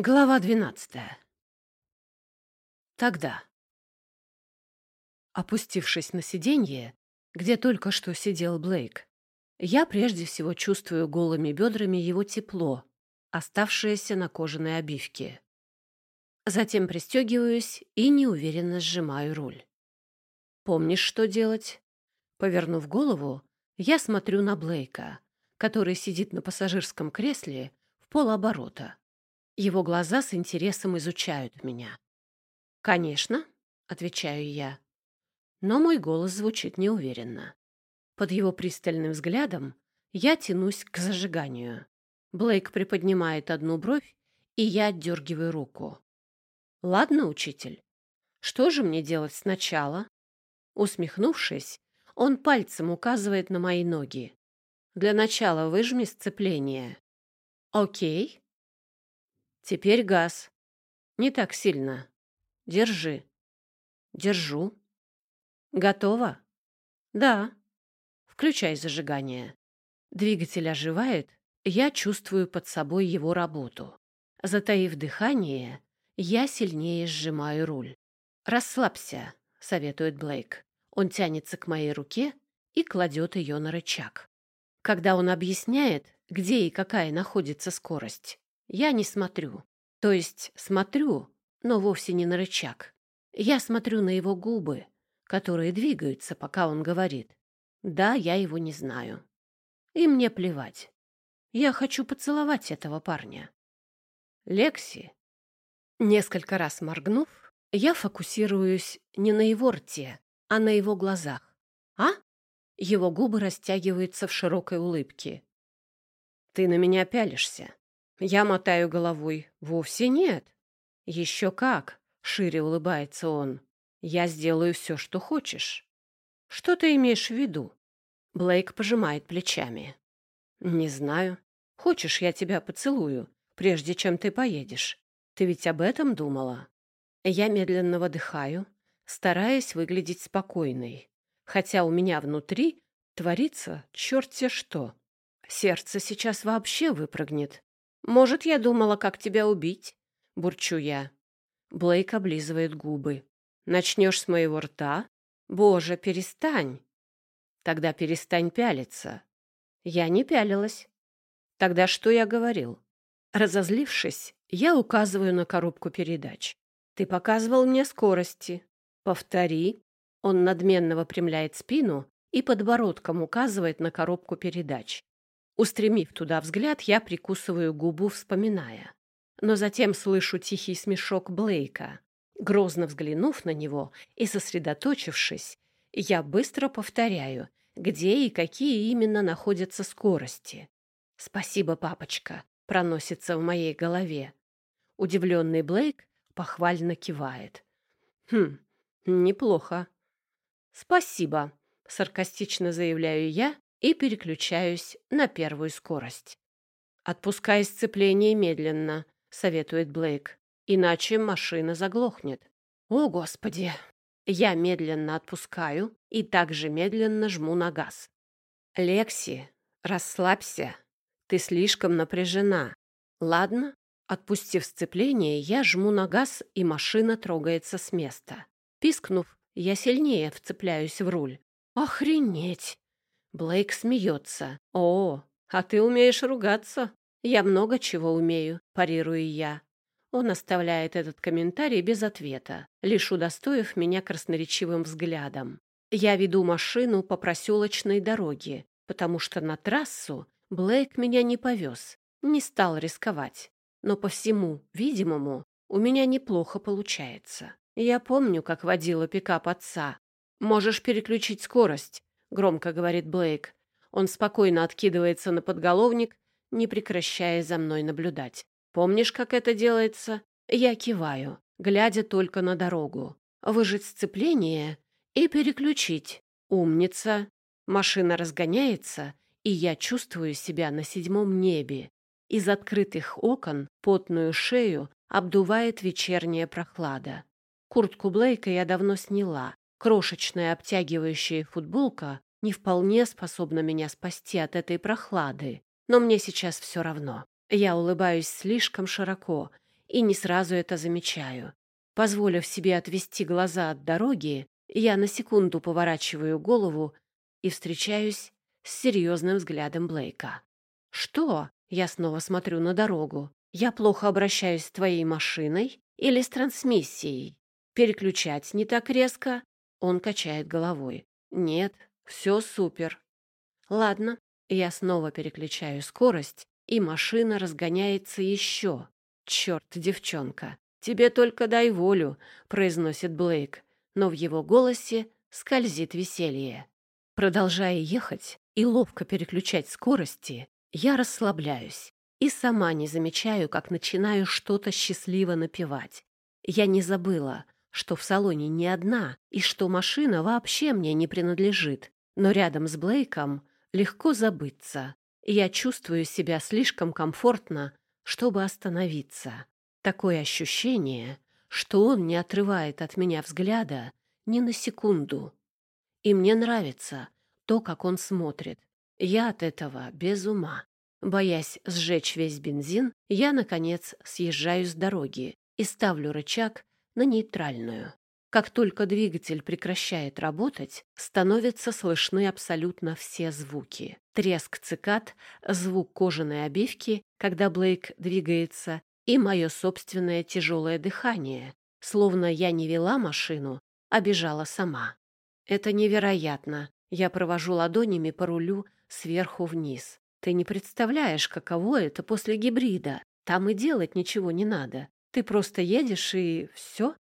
Глава двенадцатая. Тогда. Опустившись на сиденье, где только что сидел Блейк, я прежде всего чувствую голыми бедрами его тепло, оставшееся на кожаной обивке. Затем пристегиваюсь и неуверенно сжимаю руль. «Помнишь, что делать?» Повернув голову, я смотрю на Блейка, который сидит на пассажирском кресле в полоборота. Его глаза с интересом изучают меня. «Конечно», — отвечаю я. Но мой голос звучит неуверенно. Под его пристальным взглядом я тянусь к зажиганию. Блейк приподнимает одну бровь, и я отдергиваю руку. «Ладно, учитель. Что же мне делать сначала?» Усмехнувшись, он пальцем указывает на мои ноги. «Для начала выжми сцепление». «Окей», Теперь газ. Не так сильно. Держи. Держу. Готово? Да. Включай зажигание. Двигатель оживает, я чувствую под собой его работу. Затаив дыхание, я сильнее сжимаю руль. «Расслабься», — советует Блейк. Он тянется к моей руке и кладет ее на рычаг. Когда он объясняет, где и какая находится скорость, я не смотрю. То есть смотрю, но вовсе не на рычаг. Я смотрю на его губы, которые двигаются, пока он говорит. Да, я его не знаю. И мне плевать. Я хочу поцеловать этого парня. Лекси. Несколько раз моргнув, я фокусируюсь не на его рте, а на его глазах. А? Его губы растягиваются в широкой улыбке. Ты на меня пялишься. Я мотаю головой. Вовсе нет. Еще как, шире улыбается он. Я сделаю все, что хочешь. Что ты имеешь в виду? Блейк пожимает плечами. Не знаю. Хочешь, я тебя поцелую, прежде чем ты поедешь? Ты ведь об этом думала? Я медленно выдыхаю, стараясь выглядеть спокойной, хотя у меня внутри творится черт-те что. Сердце сейчас вообще выпрыгнет. «Может, я думала, как тебя убить?» — бурчу я. Блейк облизывает губы. «Начнешь с моего рта? Боже, перестань!» «Тогда перестань пялиться». Я не пялилась. Тогда что я говорил? Разозлившись, я указываю на коробку передач. «Ты показывал мне скорости. Повтори». Он надменно выпрямляет спину и подбородком указывает на коробку передач. Устремив туда взгляд, я прикусываю губу, вспоминая. Но затем слышу тихий смешок Блейка. Грозно взглянув на него и сосредоточившись, я быстро повторяю, где и какие именно находятся скорости. «Спасибо, папочка», — проносится в моей голове. Удивленный Блейк похвально кивает. «Хм, неплохо». «Спасибо», — саркастично заявляю я и переключаюсь на первую скорость. «Отпускай сцепление медленно», — советует Блейк, «иначе машина заглохнет». «О, Господи!» Я медленно отпускаю и также медленно жму на газ. «Лекси, расслабься. Ты слишком напряжена. Ладно?» Отпустив сцепление, я жму на газ, и машина трогается с места. Пискнув, я сильнее вцепляюсь в руль. «Охренеть!» Блейк смеется. «О, а ты умеешь ругаться?» «Я много чего умею», — парирую я. Он оставляет этот комментарий без ответа, лишь удостоив меня красноречивым взглядом. Я веду машину по проселочной дороге, потому что на трассу Блейк меня не повез, не стал рисковать. Но по всему, видимому, у меня неплохо получается. Я помню, как водила пикап отца. Можешь переключить скорость, — громко говорит Блейк. Он спокойно откидывается на подголовник, не прекращая за мной наблюдать. «Помнишь, как это делается?» Я киваю, глядя только на дорогу. Выжать сцепление и переключить. Умница. Машина разгоняется, и я чувствую себя на седьмом небе. Из открытых окон потную шею обдувает вечерняя прохлада. Куртку Блейка я давно сняла, Крошечная обтягивающая футболка не вполне способна меня спасти от этой прохлады, но мне сейчас все равно. Я улыбаюсь слишком широко и не сразу это замечаю. Позволив себе отвести глаза от дороги, я на секунду поворачиваю голову и встречаюсь с серьезным взглядом Блейка. «Что?» — я снова смотрю на дорогу. «Я плохо обращаюсь с твоей машиной или с трансмиссией? Переключать не так резко?» Он качает головой. «Нет, все супер». «Ладно». Я снова переключаю скорость, и машина разгоняется еще. «Черт, девчонка, тебе только дай волю», — произносит Блейк, но в его голосе скользит веселье. Продолжая ехать и ловко переключать скорости, я расслабляюсь и сама не замечаю, как начинаю что-то счастливо напевать. Я не забыла, что в салоне не одна и что машина вообще мне не принадлежит, но рядом с Блейком легко забыться. Я чувствую себя слишком комфортно, чтобы остановиться. Такое ощущение, что он не отрывает от меня взгляда ни на секунду. И мне нравится то, как он смотрит. Я от этого без ума. Боясь сжечь весь бензин, я, наконец, съезжаю с дороги и ставлю рычаг на нейтральную. Как только двигатель прекращает работать, становятся слышны абсолютно все звуки. Треск цикад, звук кожаной обивки, когда Блейк двигается, и мое собственное тяжелое дыхание, словно я не вела машину, а бежала сама. Это невероятно. Я провожу ладонями по рулю сверху вниз. Ты не представляешь, каково это после гибрида. Там и делать ничего не надо. Ты просто едешь и все.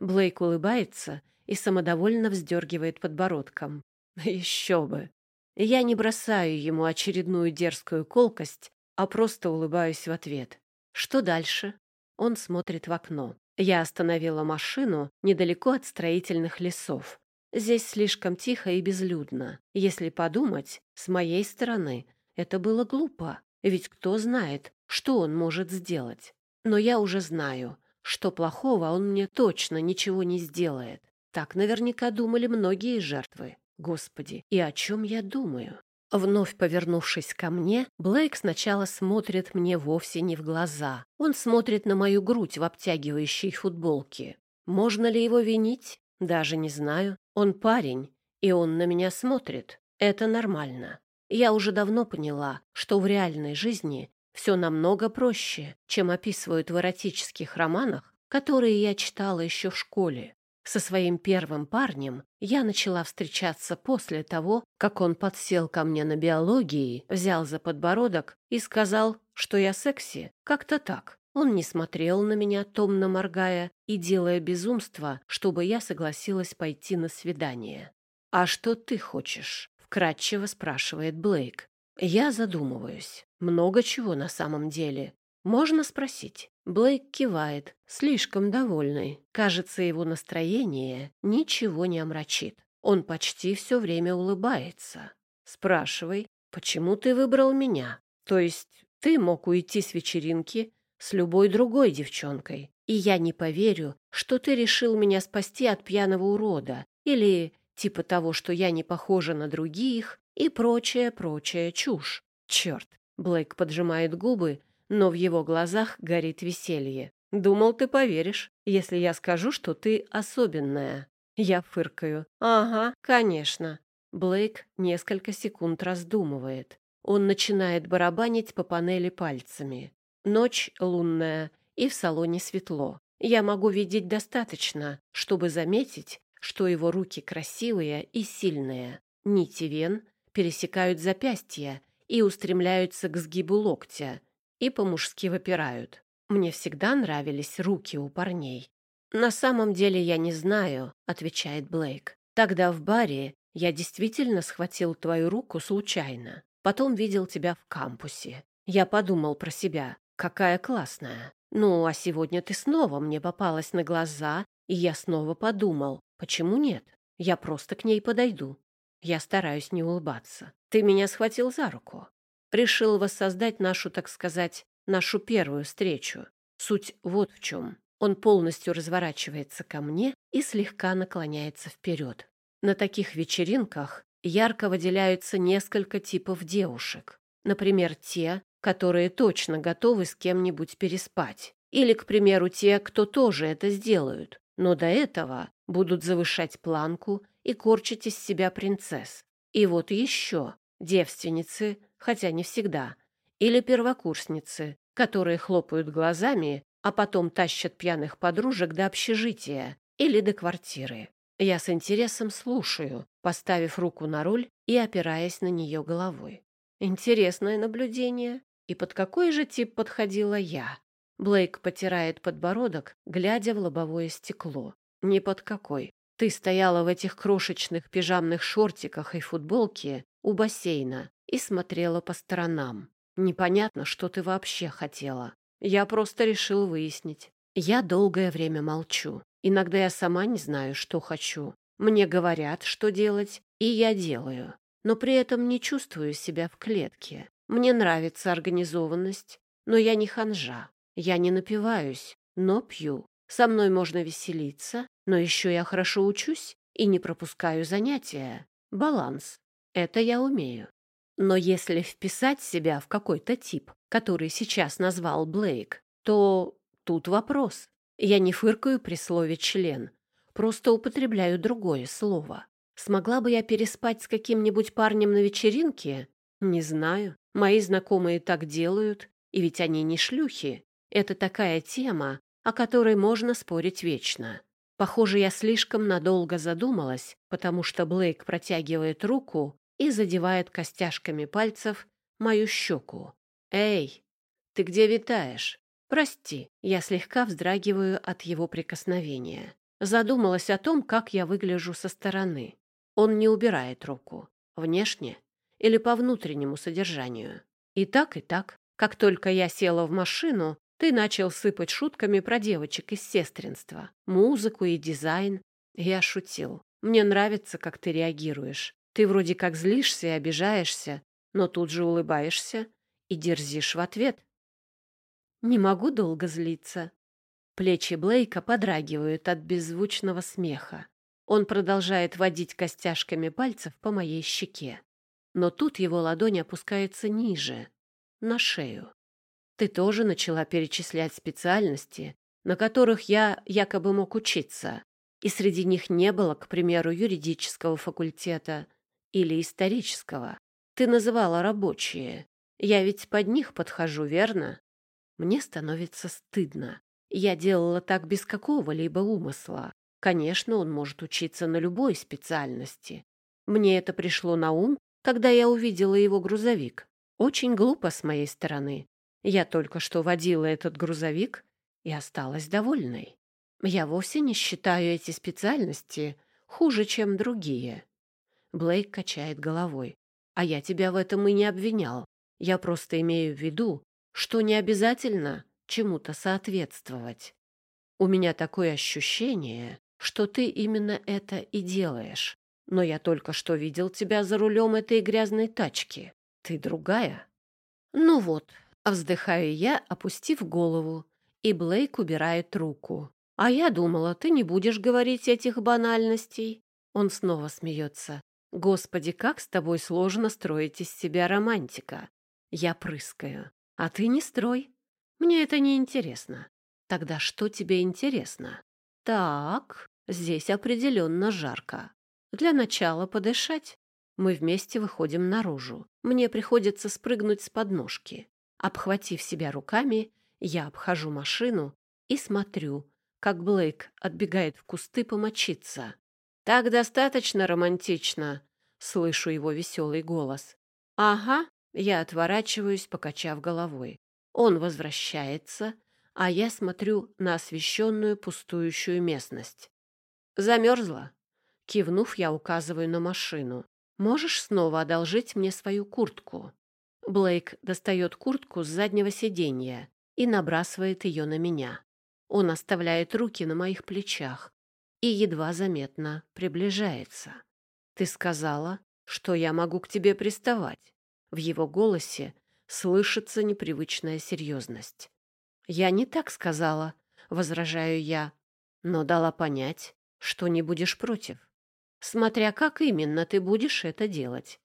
Блейк улыбается и самодовольно вздергивает подбородком. Еще бы. Я не бросаю ему очередную дерзкую колкость, а просто улыбаюсь в ответ. Что дальше? Он смотрит в окно. Я остановила машину недалеко от строительных лесов. Здесь слишком тихо и безлюдно. Если подумать, с моей стороны это было глупо, ведь кто знает, что он может сделать. Но я уже знаю, что плохого он мне точно ничего не сделает. Так наверняка думали многие жертвы. Господи, и о чем я думаю? Вновь повернувшись ко мне, Блейк сначала смотрит мне вовсе не в глаза. Он смотрит на мою грудь в обтягивающей футболке. Можно ли его винить? Даже не знаю. Он парень, и он на меня смотрит. Это нормально. Я уже давно поняла, что в реальной жизни все намного проще, чем описывают в эротических романах, которые я читала еще в школе. Со своим первым парнем я начала встречаться после того, как он подсел ко мне на биологии, взял за подбородок и сказал, что я секси. Как-то так. Он не смотрел на меня, томно моргая и делая безумство, чтобы я согласилась пойти на свидание. «А что ты хочешь?» — вкратчиво спрашивает Блейк. Я задумываюсь. Много чего на самом деле. Можно спросить. Блейк кивает, слишком довольный. Кажется, его настроение ничего не омрачит. Он почти все время улыбается. Спрашивай, почему ты выбрал меня? То есть ты мог уйти с вечеринки с любой другой девчонкой. И я не поверю, что ты решил меня спасти от пьяного урода или типа того, что я не похожа на других и прочая-прочая чушь. Черт, Блейк поджимает губы, но в его глазах горит веселье. Думал, ты поверишь, если я скажу, что ты особенная. Я фыркаю. Ага, конечно. Блейк несколько секунд раздумывает. Он начинает барабанить по панели пальцами. Ночь лунная, и в салоне светло. Я могу видеть достаточно, чтобы заметить, что его руки красивые и сильные. Нити вен пересекают запястья и устремляются к сгибу локтя, и по-мужски выпирают. Мне всегда нравились руки у парней. «На самом деле я не знаю», — отвечает Блейк. «Тогда в баре я действительно схватил твою руку случайно. Потом видел тебя в кампусе. Я подумал про себя. Какая классная. Ну, а сегодня ты снова мне попалась на глаза, и я снова подумал, почему нет? Я просто к ней подойду. Я стараюсь не улыбаться. Ты меня схватил за руку. Решил воссоздать нашу, так сказать, нашу первую встречу. Суть вот в чем. Он полностью разворачивается ко мне и слегка наклоняется вперед. На таких вечеринках ярко выделяются несколько типов девушек. Например, те, которые точно готовы с кем-нибудь переспать, Или, к примеру, те, кто тоже это сделают, но до этого будут завышать планку и корчить из себя принцесс. И вот еще девственницы, хотя не всегда, или первокурсницы, которые хлопают глазами, а потом тащат пьяных подружек до общежития или до квартиры. Я с интересом слушаю, поставив руку на руль и опираясь на нее головой. Интересное наблюдение. И под какой же тип подходила я? Блейк потирает подбородок, глядя в лобовое стекло. Ни под какой. Ты стояла в этих крошечных пижамных шортиках и футболке у бассейна и смотрела по сторонам. Непонятно, что ты вообще хотела. Я просто решил выяснить. Я долгое время молчу. Иногда я сама не знаю, что хочу. Мне говорят, что делать, и я делаю. Но при этом не чувствую себя в клетке. Мне нравится организованность, но я не ханжа. Я не напиваюсь, но пью. Со мной можно веселиться, но еще я хорошо учусь и не пропускаю занятия. Баланс. Это я умею. Но если вписать себя в какой-то тип, который сейчас назвал Блейк, то тут вопрос. Я не фыркаю при слове «член», просто употребляю другое слово. Смогла бы я переспать с каким-нибудь парнем на вечеринке? Не знаю. Мои знакомые так делают, и ведь они не шлюхи. Это такая тема, о которой можно спорить вечно. Похоже, я слишком надолго задумалась, потому что Блейк протягивает руку и задевает костяшками пальцев мою щеку. «Эй, ты где витаешь?» «Прости», я слегка вздрагиваю от его прикосновения. Задумалась о том, как я выгляжу со стороны. Он не убирает руку. Внешне или по внутреннему содержанию. И так, и так. Как только я села в машину, ты начал сыпать шутками про девочек из сестринства, музыку и дизайн. Я шутил. Мне нравится, как ты реагируешь. Ты вроде как злишься и обижаешься, но тут же улыбаешься и дерзишь в ответ. Не могу долго злиться. Плечи Блейка подрагивают от беззвучного смеха. Он продолжает водить костяшками пальцев по моей щеке. Но тут его ладонь опускается ниже, на шею. Ты тоже начала перечислять специальности, на которых я якобы мог учиться, и среди них не было, к примеру, юридического факультета или исторического. Ты называла рабочие. Я ведь под них подхожу, верно? Мне становится стыдно. Я делала так без какого-либо умысла. Конечно, он может учиться на любой специальности. Мне это пришло на ум, когда я увидела его грузовик. Очень глупо с моей стороны. Я только что водила этот грузовик и осталась довольной. Я вовсе не считаю эти специальности хуже, чем другие. Блейк качает головой. А я тебя в этом и не обвинял. Я просто имею в виду, что не обязательно чему-то соответствовать. У меня такое ощущение, что ты именно это и делаешь. Но я только что видел тебя за рулем этой грязной тачки. Ты другая. Ну вот, вздыхаю я, опустив голову, и Блейк убирает руку. «А я думала, ты не будешь говорить этих банальностей». Он снова смеется. «Господи, как с тобой сложно строить из себя романтика!» Я прыскаю. «А ты не строй. Мне это не интересно». «Тогда что тебе интересно?» «Так, здесь определенно жарко. Для начала подышать». Мы вместе выходим наружу. Мне приходится спрыгнуть с подножки. Обхватив себя руками, я обхожу машину и смотрю, как Блейк отбегает в кусты помочиться. «Так достаточно романтично», — слышу его веселый голос. «Ага», — я отворачиваюсь, покачав головой. Он возвращается, а я смотрю на освещенную пустующую местность. «Замерзла?» Кивнув, я указываю на машину. «Можешь снова одолжить мне свою куртку?» Блейк достает куртку с заднего сиденья и набрасывает ее на меня. Он оставляет руки на моих плечах и едва заметно приближается. «Ты сказала, что я могу к тебе приставать». В его голосе слышится непривычная серьезность. «Я не так сказала», — возражаю я, но дала понять, что не будешь против. Смотря как именно ты будешь это делать.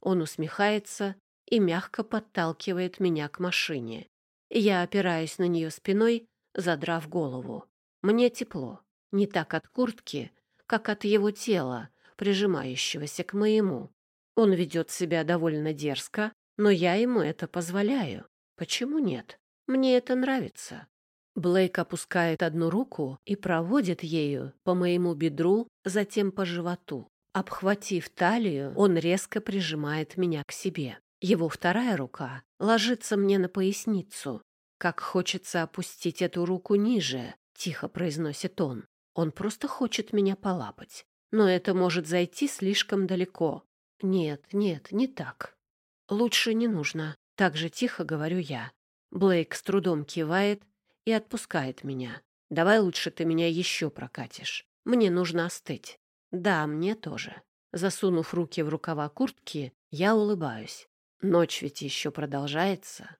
Он усмехается и мягко подталкивает меня к машине. Я опираюсь на нее спиной, задрав голову. Мне тепло. Не так от куртки, как от его тела, прижимающегося к моему. Он ведет себя довольно дерзко, но я ему это позволяю. Почему нет? Мне это нравится. Блейк опускает одну руку и проводит ею по моему бедру, затем по животу. Обхватив талию, он резко прижимает меня к себе. Его вторая рука ложится мне на поясницу. Как хочется опустить эту руку ниже, тихо произносит он. Он просто хочет меня полапать. Но это может зайти слишком далеко. Нет, нет, не так. Лучше не нужно. Так же тихо говорю я. Блейк с трудом кивает и отпускает меня. Давай лучше ты меня еще прокатишь. Мне нужно остыть. Да, мне тоже. Засунув руки в рукава куртки, я улыбаюсь. Ночь ведь еще продолжается.